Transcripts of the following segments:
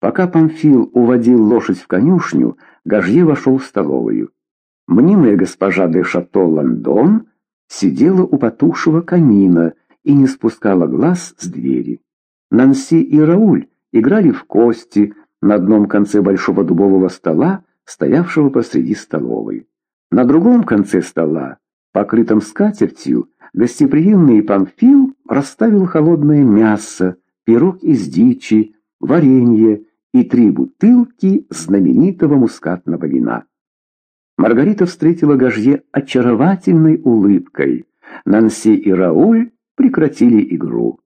Пока Памфил уводил лошадь в конюшню, Гажье вошел в столовую. Мнимая госпожа де Шато Лондон сидела у потухшего камина и не спускала глаз с двери. Нанси и Рауль играли в кости на одном конце большого дубового стола, стоявшего посреди столовой. На другом конце стола, покрытом скатертью, гостеприимный Памфил расставил холодное мясо, пирог из дичи, варенье и три бутылки знаменитого мускатного вина. Маргарита встретила Гажье очаровательной улыбкой. Нанси и Рауль прекратили игру.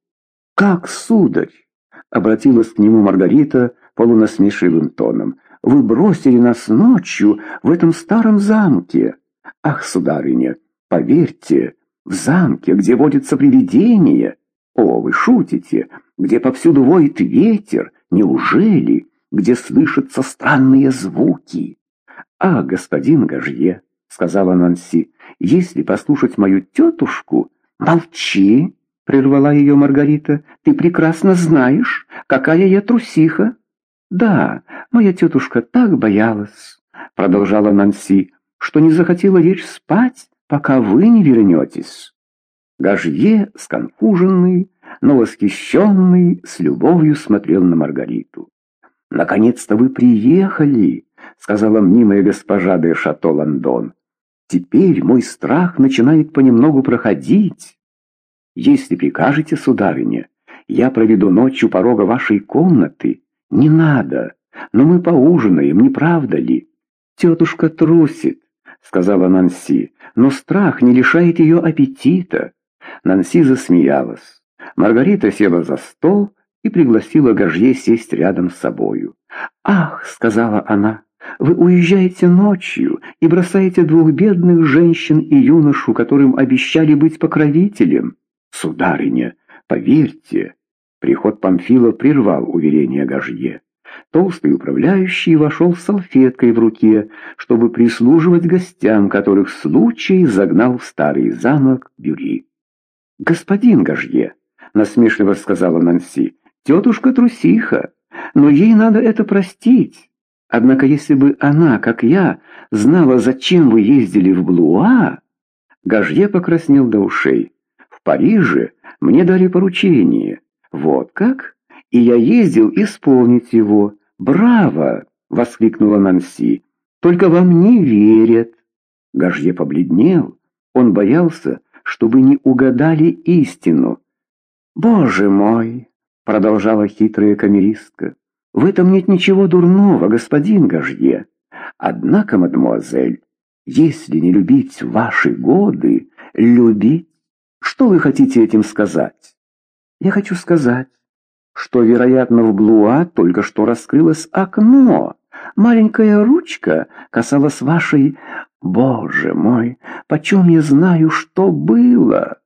«Как, сударь!» — обратилась к нему Маргарита полунасмешливым тоном. «Вы бросили нас ночью в этом старом замке. Ах, сударыня, поверьте, в замке, где водятся привидения. О, вы шутите, где повсюду воет ветер, неужели, где слышатся странные звуки? А, господин Гажье, сказала Нанси, если послушать мою тетушку... Молчи, прервала ее Маргарита, ты прекрасно знаешь, какая я трусиха. Да, моя тетушка так боялась, продолжала Нанси, что не захотела лечь спать, пока вы не вернетесь. Гажье, сконфуженный, но восхищенный, с любовью смотрел на Маргариту. «Наконец-то вы приехали!» — сказала мнимая госпожа де Шато Лондон. «Теперь мой страх начинает понемногу проходить. Если прикажете, сударыня, я проведу ночь у порога вашей комнаты. Не надо, но мы поужинаем, не правда ли?» «Тетушка трусит», — сказала Нанси, — «но страх не лишает ее аппетита». Нанси засмеялась. Маргарита села за стол и пригласила Гажье сесть рядом с собою. «Ах!» — сказала она. «Вы уезжаете ночью и бросаете двух бедных женщин и юношу, которым обещали быть покровителем. Сударыня, поверьте!» Приход Памфила прервал уверение Гажье. Толстый управляющий вошел с салфеткой в руке, чтобы прислуживать гостям, которых случай загнал в старый замок Бюри. «Господин Гажье!» — насмешливо сказала Нанси, — «тетушка трусиха, но ей надо это простить. Однако если бы она, как я, знала, зачем вы ездили в Блуа...» Гажье покраснел до ушей. «В Париже мне дали поручение. Вот как? И я ездил исполнить его. Браво!» — воскликнула Нанси. «Только вам не верят». Гажье побледнел. Он боялся, чтобы не угадали истину. «Боже мой!» — продолжала хитрая камеристка. «В этом нет ничего дурного, господин Гажье. Однако, мадемуазель, если не любить ваши годы, любить, что вы хотите этим сказать?» «Я хочу сказать, что, вероятно, в Блуа только что раскрылось окно. Маленькая ручка касалась вашей... Боже мой, почем я знаю, что было?»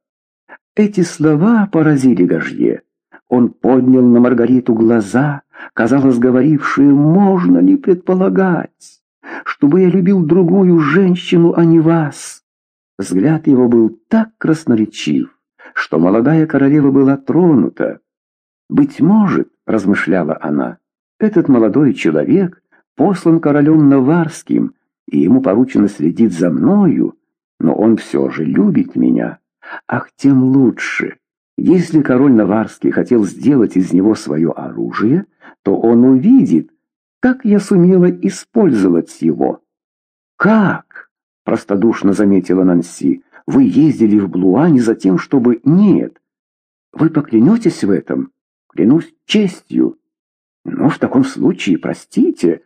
Эти слова поразили Гажье. Он поднял на Маргариту глаза, казалось, говорившие, можно ли предполагать, чтобы я любил другую женщину, а не вас. Взгляд его был так красноречив, что молодая королева была тронута. «Быть может, — размышляла она, — этот молодой человек послан королем Наварским, и ему поручено следить за мною, но он все же любит меня». Ах, тем лучше. Если король Наварский хотел сделать из него свое оружие, то он увидит, как я сумела использовать его. «Как?» — простодушно заметила Нанси. «Вы ездили в Блуа не за тем, чтобы...» «Нет. Вы поклянетесь в этом?» «Клянусь честью». «Ну, в таком случае, простите,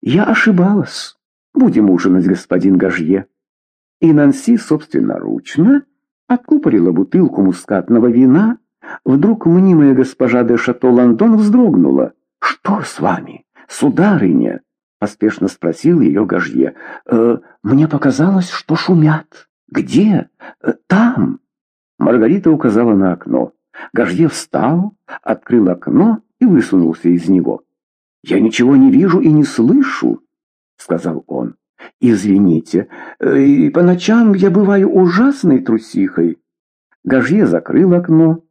я ошибалась. Будем ужинать, господин Гажье». И Нанси собственноручно откупорила бутылку мускатного вина. Вдруг мнимая госпожа де Шато Лондон вздрогнула. «Что с вами, сударыня?» — поспешно спросил ее Гажье. «Э, «Мне показалось, что шумят. Где? Э, там!» Маргарита указала на окно. Гажье встал, открыл окно и высунулся из него. «Я ничего не вижу и не слышу», — сказал он. «Извините, э, и по ночам я бываю ужасной трусихой». Гажье закрыл окно,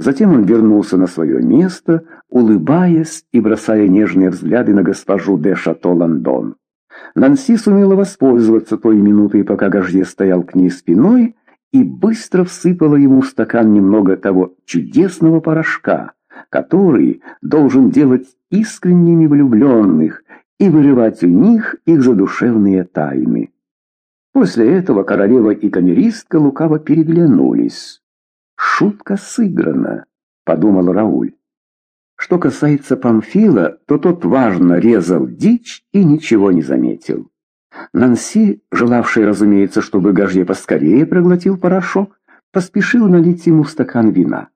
Затем он вернулся на свое место, улыбаясь и бросая нежные взгляды на госпожу де Шато-Ландон. Нанси сумела воспользоваться той минутой, пока Гажье стоял к ней спиной, и быстро всыпала ему в стакан немного того чудесного порошка, который должен делать искренними влюбленных и вырывать у них их задушевные тайны. После этого королева и камеристка лукаво переглянулись. «Шутка сыграна», — подумал Рауль. Что касается Памфила, то тот важно резал дичь и ничего не заметил. Нанси, желавший, разумеется, чтобы Гажье поскорее проглотил порошок, поспешил налить ему стакан вина.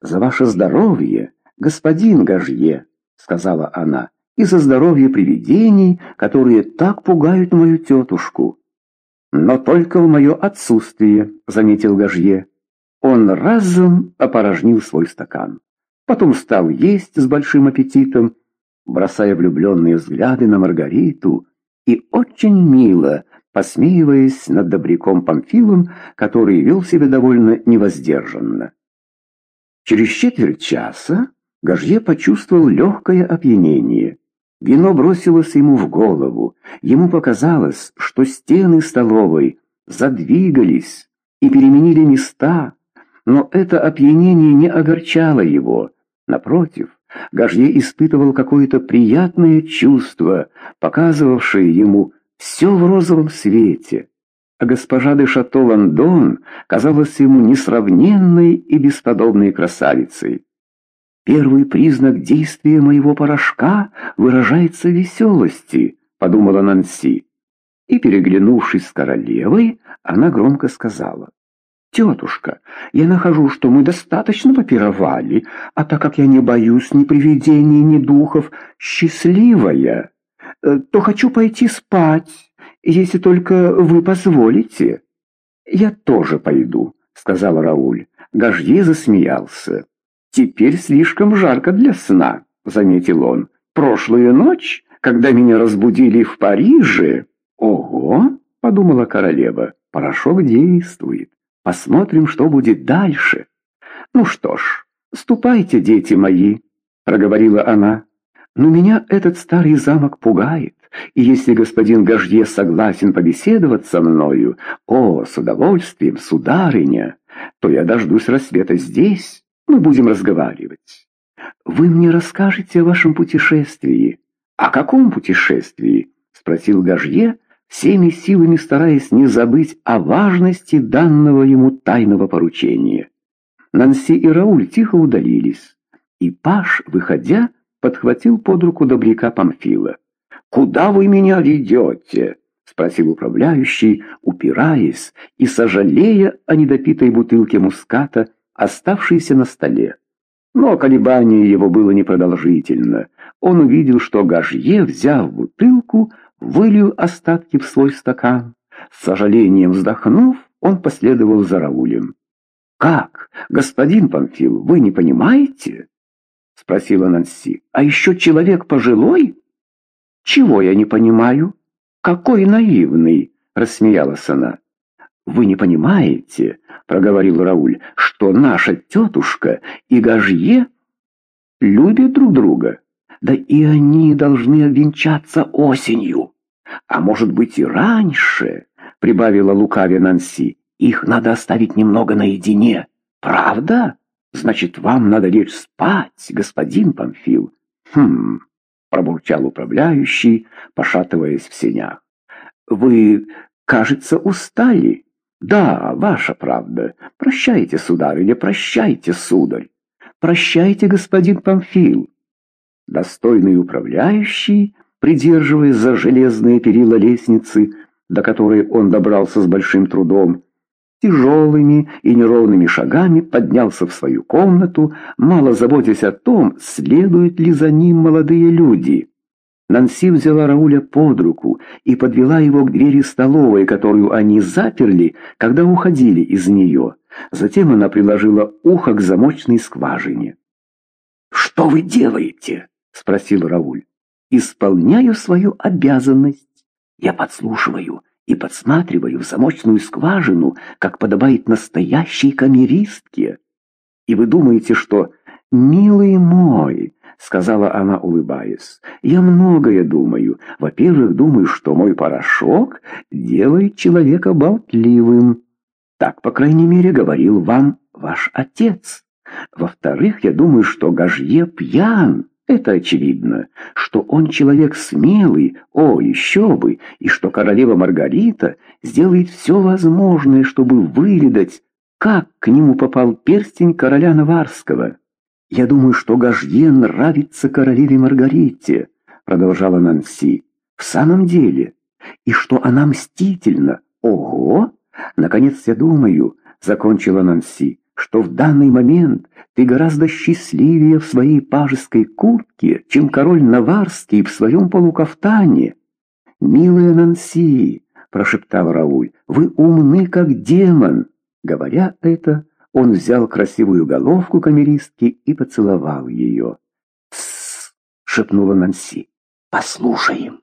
«За ваше здоровье, господин Гажье», — сказала она, — «и за здоровье привидений, которые так пугают мою тетушку». «Но только в мое отсутствие», — заметил Гажье. Он разом опорожнил свой стакан. Потом стал есть с большим аппетитом, бросая влюбленные взгляды на Маргариту, и очень мило, посмеиваясь над добряком Памфилом, который вел себя довольно невоздержанно. Через четверть часа Гажье почувствовал легкое опьянение. Вино бросилось ему в голову. Ему показалось, что стены столовой задвигались и переменили места, но это опьянение не огорчало его. Напротив, Гажье испытывал какое-то приятное чувство, показывавшее ему все в розовом свете. А госпожа де Шато-Лондон казалась ему несравненной и бесподобной красавицей. «Первый признак действия моего порошка выражается в веселости», — подумала Нанси. И, переглянувшись с королевой, она громко сказала. «Тетушка, я нахожу, что мы достаточно попировали, а так как я не боюсь ни привидений, ни духов, счастливая, э, то хочу пойти спать, если только вы позволите». «Я тоже пойду», — сказал Рауль. Гажье засмеялся. «Теперь слишком жарко для сна», — заметил он. «Прошлую ночь, когда меня разбудили в Париже...» «Ого!» — подумала королева. «Порошок действует. Посмотрим, что будет дальше. Ну что ж, ступайте, дети мои, проговорила она. Но меня этот старый замок пугает, и если господин Гажье согласен побеседовать со мною, о, с удовольствием, сударыня, то я дождусь рассвета здесь, мы будем разговаривать. Вы мне расскажете о вашем путешествии. О каком путешествии? спросил Гажье, всеми силами стараясь не забыть о важности данного ему тайного поручения. Нанси и Рауль тихо удалились, и Паш, выходя, подхватил под руку добряка Памфила. «Куда вы меня ведете?» — спросил управляющий, упираясь и сожалея о недопитой бутылке муската, оставшейся на столе. Но колебание его было непродолжительно. Он увидел, что Гажье, взяв бутылку, вылил остатки в свой стакан. С сожалением вздохнув, он последовал за Раулем. «Как, господин Памфил, вы не понимаете?» — спросила Нанси. «А еще человек пожилой?» «Чего я не понимаю?» «Какой наивный!» — рассмеялась она. «Вы не понимаете, — проговорил Рауль, — что наша тетушка и Гажье любят друг друга, да и они должны обвенчаться осенью. А может быть и раньше, — прибавила лукавя Нанси, — их надо оставить немного наедине. Правда? Значит, вам надо лечь спать, господин Памфил. Хм, — пробурчал управляющий, пошатываясь в сенях. Вы, кажется, устали. Да, ваша правда. Прощайте, сударыня, прощайте, сударь. Прощайте, господин Памфил. Достойный управляющий, придерживаясь за железные перила лестницы, до которой он добрался с большим трудом, тяжелыми и неровными шагами поднялся в свою комнату, мало заботясь о том, следуют ли за ним молодые люди. Нанси взяла Рауля под руку и подвела его к двери столовой, которую они заперли, когда уходили из нее. Затем она приложила ухо к замочной скважине. «Что вы делаете?» — спросил Рауль. «Исполняю свою обязанность. Я подслушиваю и подсматриваю в замочную скважину, как подобает настоящей камеристке». И вы думаете, что... «Милый мой», — сказала она, улыбаясь, — «я многое думаю. Во-первых, думаю, что мой порошок делает человека болтливым. Так, по крайней мере, говорил вам ваш отец. Во-вторых, я думаю, что Гажье пьян. Это очевидно, что он человек смелый, о, еще бы, и что королева Маргарита сделает все возможное, чтобы выведать, как к нему попал перстень короля Наварского. «Я думаю, что Гажье нравится королеве Маргарите», — продолжала Нанси. «В самом деле. И что она мстительна. Ого! Наконец, я думаю, — закончила Нанси, — что в данный момент ты гораздо счастливее в своей пажеской куртке, чем король Наварский в своем полукафтане». «Милая Нанси», — прошептал Рауль, — «вы умны, как демон». Говоря это, он взял красивую головку камеристки и поцеловал ее. «Тссс!» — шепнула Нанси. «Послушаем!»